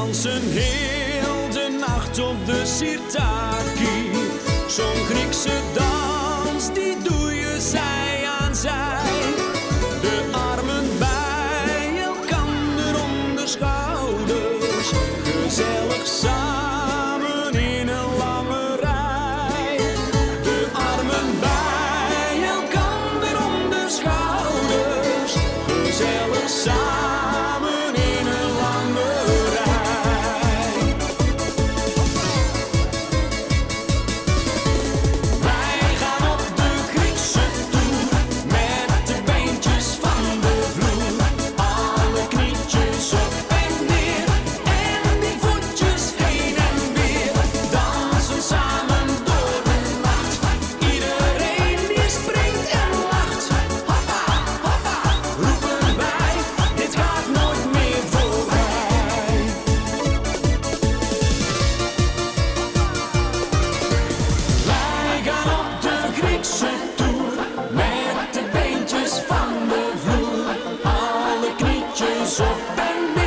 dansen heel de nacht op de sirtaki. Zo'n Griekse dans, die doe je zij aan zij. De armen bij elkaar onderscheiden. open